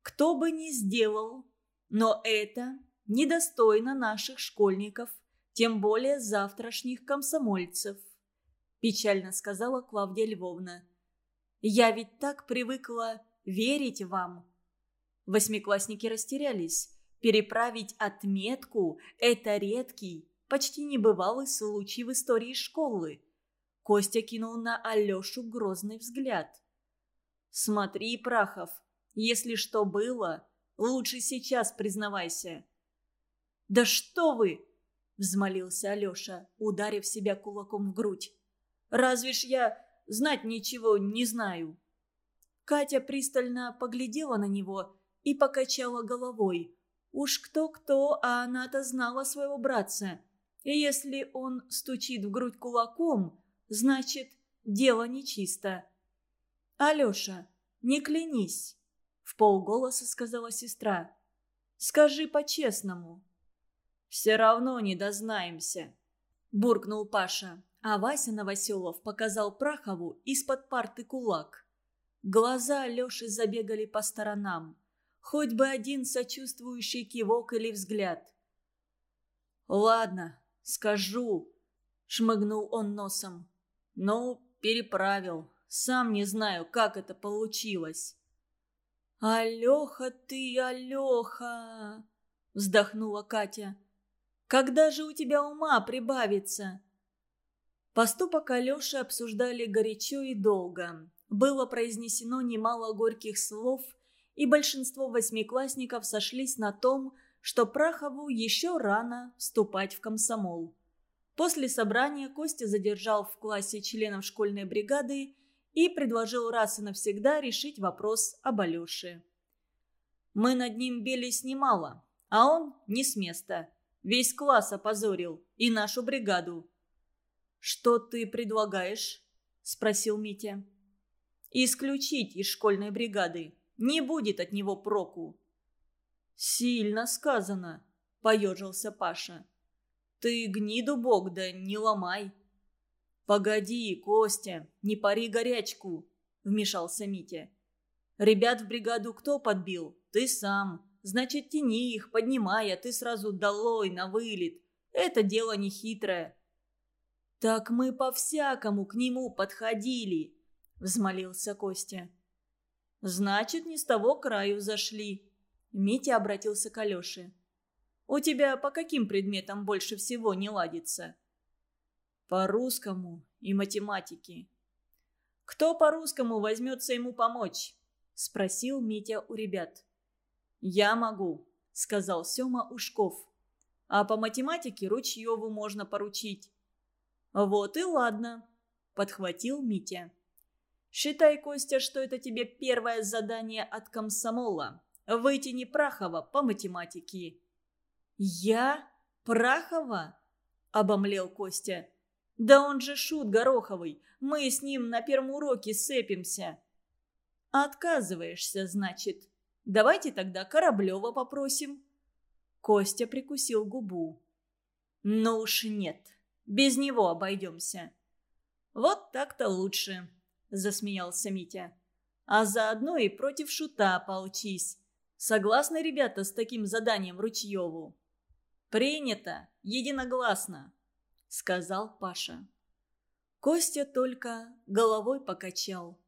Кто бы ни сделал, но это недостойно наших школьников, тем более завтрашних комсомольцев», – печально сказала Клавдия Львовна. «Я ведь так привыкла верить вам». Восьмиклассники растерялись. Переправить отметку – это редкий, почти небывалый случай в истории школы. Костя кинул на Алешу грозный взгляд. «Смотри, Прахов, если что было, лучше сейчас признавайся. «Да что вы!» – взмолился Алеша, ударив себя кулаком в грудь. «Разве ж я знать ничего не знаю?» Катя пристально поглядела на него и покачала головой. Уж кто-кто, а она-то знала своего братца. И если он стучит в грудь кулаком, значит, дело нечисто. «Алеша, не клянись», — в полголоса сказала сестра. «Скажи по-честному». «Все равно не дознаемся», – буркнул Паша, а Вася Новоселов показал Прахову из-под парты кулак. Глаза Леши забегали по сторонам. Хоть бы один сочувствующий кивок или взгляд. «Ладно, скажу», – шмыгнул он носом. «Ну, переправил. Сам не знаю, как это получилось». «Алеха ты, Алеха!» – вздохнула Катя. Когда же у тебя ума прибавится?» Поступок Алеши обсуждали горячо и долго. Было произнесено немало горьких слов, и большинство восьмиклассников сошлись на том, что Прахову еще рано вступать в комсомол. После собрания Костя задержал в классе членов школьной бригады и предложил раз и навсегда решить вопрос об Алёше. «Мы над ним бились немало, а он не с места. Весь класс опозорил. И нашу бригаду». «Что ты предлагаешь?» – спросил Митя. «Исключить из школьной бригады. Не будет от него проку». «Сильно сказано», – поежился Паша. «Ты гниду бог, да не ломай». «Погоди, Костя, не пари горячку», – вмешался Митя. «Ребят в бригаду кто подбил? Ты сам. Значит, тяни их, поднимай, а ты сразу долой, на вылет. Это дело не хитрое. «Так мы по-всякому к нему подходили», — взмолился Костя. «Значит, не с того краю зашли». Митя обратился к Алёше. «У тебя по каким предметам больше всего не ладится?» «По русскому и математике». «Кто по русскому возьмется ему помочь?» — спросил Митя у ребят. «Я могу», — сказал Сёма Ушков. «А по математике Ручьеву можно поручить». «Вот и ладно», — подхватил Митя. «Считай, Костя, что это тебе первое задание от комсомола. Вытяни Прахова по математике». «Я? Прахова?» — обомлел Костя. «Да он же шут Гороховый. Мы с ним на первом уроке сцепимся». «Отказываешься, значит?» Давайте тогда Кораблева попросим». Костя прикусил губу. «Ну уж нет, без него обойдемся». «Вот так-то лучше», — засмеялся Митя. «А заодно и против шута поучись. Согласны ребята с таким заданием Ручьеву?» «Принято, единогласно», — сказал Паша. Костя только головой покачал.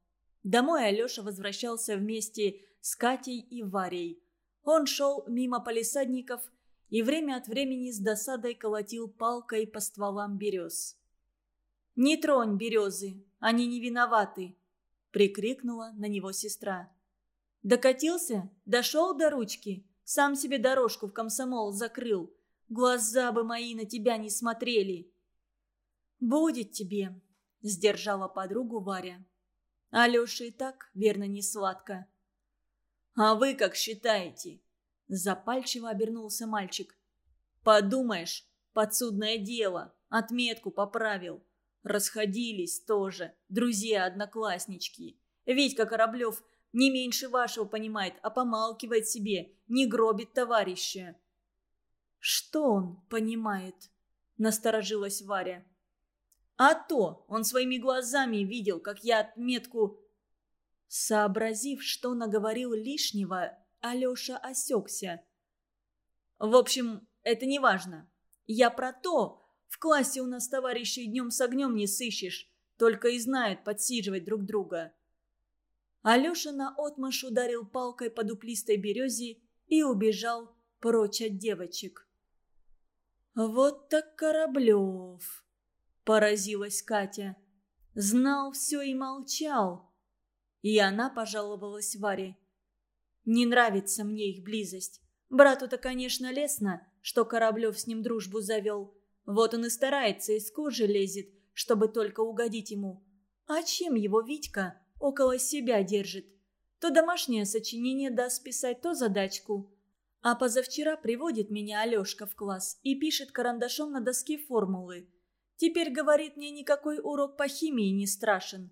Домой Алеша возвращался вместе с Катей и Варей. Он шел мимо полисадников и время от времени с досадой колотил палкой по стволам берез. «Не тронь березы, они не виноваты!» – прикрикнула на него сестра. «Докатился? Дошел до ручки? Сам себе дорожку в комсомол закрыл. Глаза бы мои на тебя не смотрели!» «Будет тебе!» – сдержала подругу Варя. Алёша и так, верно, не сладко. «А вы как считаете?» Запальчиво обернулся мальчик. «Подумаешь, подсудное дело, отметку поправил. Расходились тоже, друзья-однокласснички. Витька Кораблев не меньше вашего понимает, а помалкивает себе, не гробит товарища». «Что он понимает?» – насторожилась Варя. «А то он своими глазами видел, как я отметку...» Сообразив, что наговорил лишнего, Алеша осекся. «В общем, это не важно. Я про то, в классе у нас товарищей днем с огнем не сыщешь, только и знают подсиживать друг друга». Алеша наотмашь ударил палкой по дуплистой березе и убежал прочь от девочек. «Вот так Кораблев!» – поразилась Катя. «Знал все и молчал». И она пожаловалась Варе. Не нравится мне их близость. Брату-то, конечно, лестно, что Кораблев с ним дружбу завел. Вот он и старается, из кожи лезет, чтобы только угодить ему. А чем его Витька около себя держит? То домашнее сочинение даст писать, то задачку. А позавчера приводит меня Алешка в класс и пишет карандашом на доске формулы. Теперь, говорит, мне никакой урок по химии не страшен.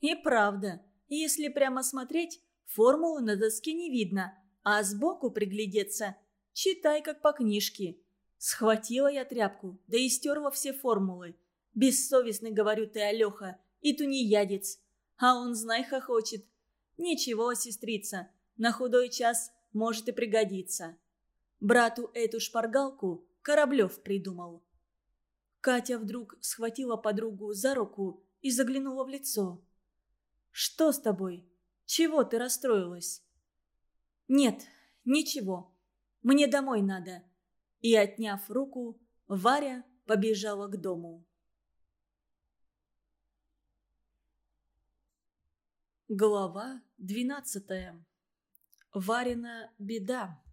И правда, если прямо смотреть, Формулы на доске не видно, а сбоку приглядеться. Читай, как по книжке. Схватила я тряпку, да и стерла все формулы. Бессовестный, говорю ты, Алеха, и тунеядец. А он, знай, хохочет. Ничего, сестрица, на худой час может и пригодиться. Брату эту шпаргалку Кораблев придумал. Катя вдруг схватила подругу за руку и заглянула в лицо. «Что с тобой?» Чего ты расстроилась?» «Нет, ничего. Мне домой надо». И, отняв руку, Варя побежала к дому. Глава двенадцатая. Варина беда.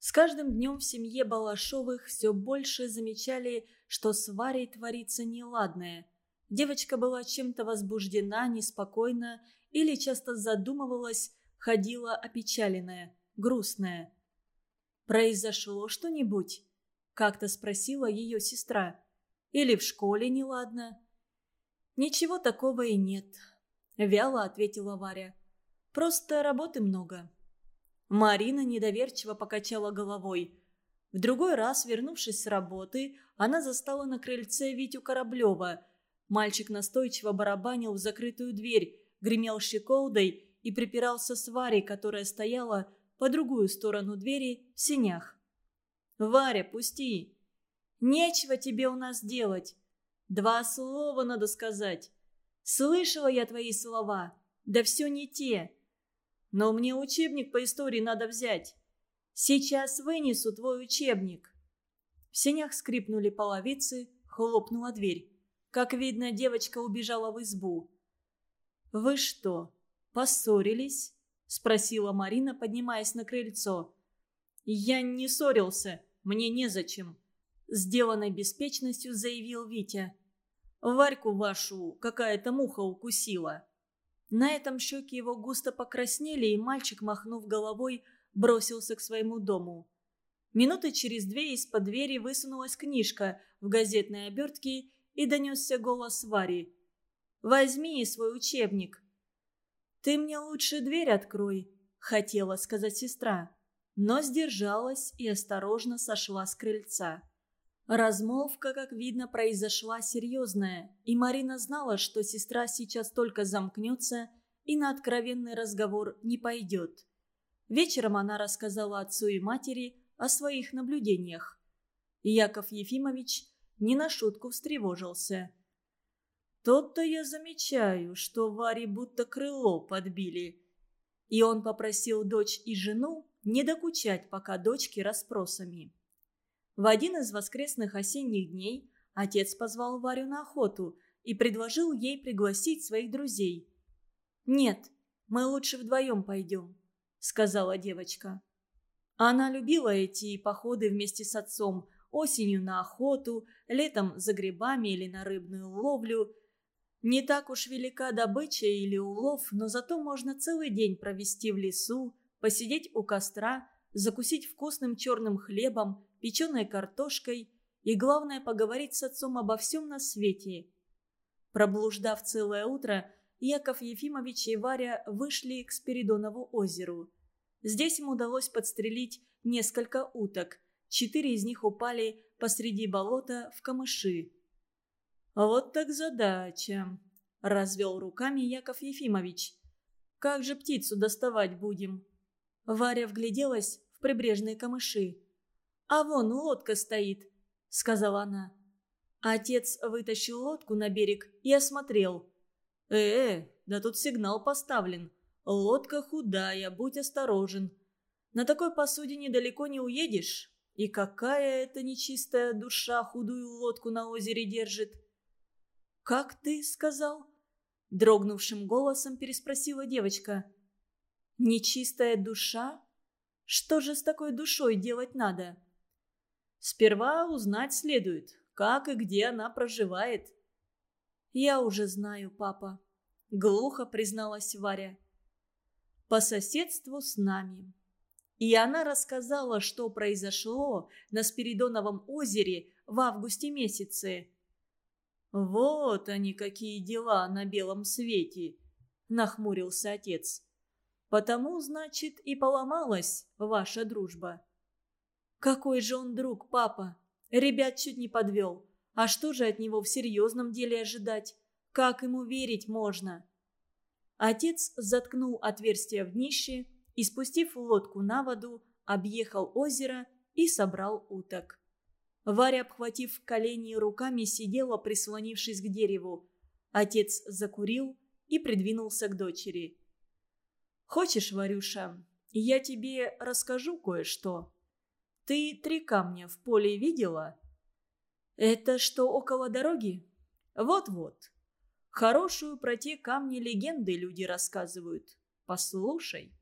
С каждым днем в семье Балашовых все больше замечали, что с Варей творится неладное. Девочка была чем-то возбуждена, неспокойна или часто задумывалась, ходила опечаленная, грустная. «Произошло что-нибудь?» – как-то спросила ее сестра. «Или в школе неладно?» «Ничего такого и нет», – вяло ответила Варя. «Просто работы много». Марина недоверчиво покачала головой. В другой раз, вернувшись с работы, она застала на крыльце Витю Кораблева. Мальчик настойчиво барабанил в закрытую дверь, гремел щеколдой и припирался с Варей, которая стояла по другую сторону двери в синях. «Варя, пусти! Нечего тебе у нас делать. Два слова надо сказать. Слышала я твои слова, да все не те. Но мне учебник по истории надо взять. Сейчас вынесу твой учебник». В сенях скрипнули половицы, хлопнула дверь. Как видно, девочка убежала в избу. «Вы что, поссорились?» – спросила Марина, поднимаясь на крыльцо. «Я не ссорился, мне незачем», – сделанной беспечностью заявил Витя. «Варьку вашу какая-то муха укусила». На этом щеки его густо покраснели, и мальчик, махнув головой, бросился к своему дому. Минуты через две из-под двери высунулась книжка в газетной обертке и донесся голос Вари. Возьми свой учебник». «Ты мне лучше дверь открой», — хотела сказать сестра, но сдержалась и осторожно сошла с крыльца. Размолвка, как видно, произошла серьезная, и Марина знала, что сестра сейчас только замкнется и на откровенный разговор не пойдет. Вечером она рассказала отцу и матери о своих наблюдениях. Яков Ефимович не на шутку встревожился – тот-то я замечаю, что Варе будто крыло подбили. И он попросил дочь и жену не докучать пока дочке расспросами. В один из воскресных осенних дней отец позвал Варю на охоту и предложил ей пригласить своих друзей. «Нет, мы лучше вдвоем пойдем», — сказала девочка. Она любила эти походы вместе с отцом, осенью на охоту, летом за грибами или на рыбную ловлю. Не так уж велика добыча или улов, но зато можно целый день провести в лесу, посидеть у костра, закусить вкусным черным хлебом, печеной картошкой и, главное, поговорить с отцом обо всем на свете. Проблуждав целое утро, Яков Ефимович и Варя вышли к Спиридонову озеру. Здесь им удалось подстрелить несколько уток. Четыре из них упали посреди болота в камыши. «Вот так задача», — развел руками Яков Ефимович. «Как же птицу доставать будем?» Варя вгляделась в прибрежные камыши. «А вон лодка стоит», — сказала она. Отец вытащил лодку на берег и осмотрел. «Э, -э да тут сигнал поставлен. Лодка худая, будь осторожен. На такой посудине далеко не уедешь. И какая это нечистая душа худую лодку на озере держит?» «Как ты сказал?» Дрогнувшим голосом переспросила девочка. Нечистая душа? Что же с такой душой делать надо? Сперва узнать следует, как и где она проживает. Я уже знаю, папа. Глухо призналась Варя. По соседству с нами. И она рассказала, что произошло на Спиридоновом озере в августе месяце. «Вот они какие дела на белом свете!» – нахмурился отец. Потому, значит, и поломалась ваша дружба. Какой же он друг, папа? Ребят чуть не подвел. А что же от него в серьезном деле ожидать? Как ему верить можно? Отец заткнул отверстие в днище и, спустив лодку на воду, объехал озеро и собрал уток. Варя, обхватив колени руками, сидела, прислонившись к дереву. Отец закурил и придвинулся к дочери. Хочешь, Варюша, я тебе расскажу кое-что? Ты три камня в поле видела? Это что, около дороги? Вот-вот. Хорошую про те камни легенды люди рассказывают. Послушай.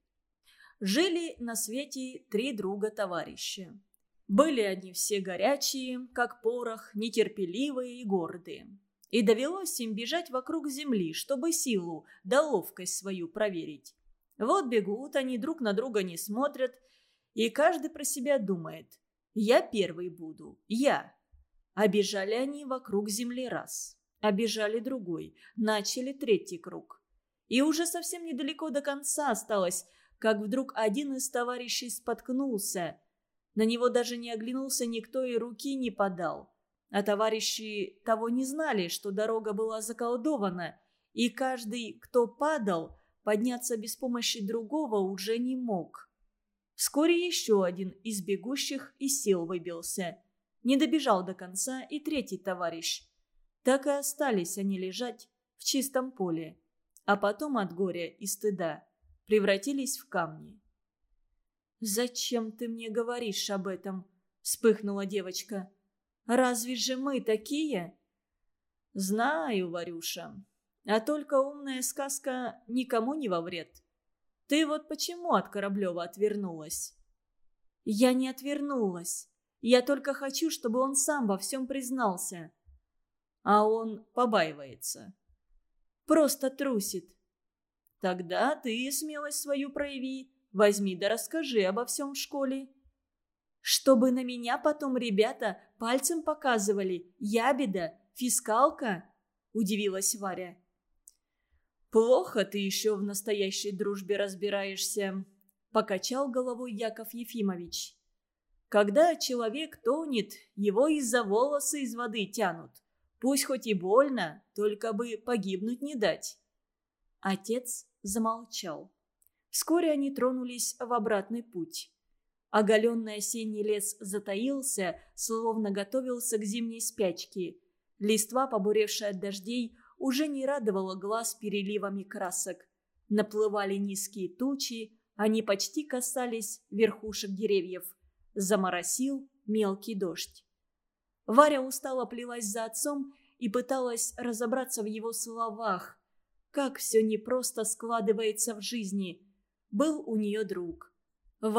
Жили на свете три друга-товарища. Были они все горячие, как порох, нетерпеливые и гордые. И довелось им бежать вокруг земли, чтобы силу да ловкость свою проверить. Вот бегут они, друг на друга не смотрят, и каждый про себя думает. «Я первый буду, я». Обежали они вокруг земли раз, обежали другой, начали третий круг. И уже совсем недалеко до конца осталось, как вдруг один из товарищей споткнулся. На него даже не оглянулся никто и руки не подал. А товарищи того не знали, что дорога была заколдована, и каждый, кто падал, подняться без помощи другого уже не мог. Вскоре еще один из бегущих из сил выбился. Не добежал до конца и третий товарищ. Так и остались они лежать в чистом поле, а потом от горя и стыда превратились в камни. «Зачем ты мне говоришь об этом?» – вспыхнула девочка. «Разве же мы такие?» «Знаю, Варюша. А только умная сказка никому не во вред. Ты вот почему от Кораблева отвернулась?» «Я не отвернулась. Я только хочу, чтобы он сам во всем признался». «А он побаивается». «Просто трусит». «Тогда ты смелость свою прояви. Возьми да расскажи обо всем в школе». «Чтобы на меня потом ребята пальцем показывали. Ябеда, фискалка?» – удивилась Варя. «Плохо ты еще в настоящей дружбе разбираешься», – покачал головой Яков Ефимович. «Когда человек тонет, его из-за волосы из воды тянут. Пусть хоть и больно, только бы погибнуть не дать». Отец замолчал. Вскоре они тронулись в обратный путь. Оголенный осенний лес затаился, словно готовился к зимней спячке. Листва, побуревшая от дождей, уже не радовало глаз переливами красок. Наплывали низкие тучи, они почти касались верхушек деревьев. Заморосил мелкий дождь. Варя устало плелась за отцом и пыталась разобраться в его словах. Как все непросто складывается в жизни. Был у нее друг. Варя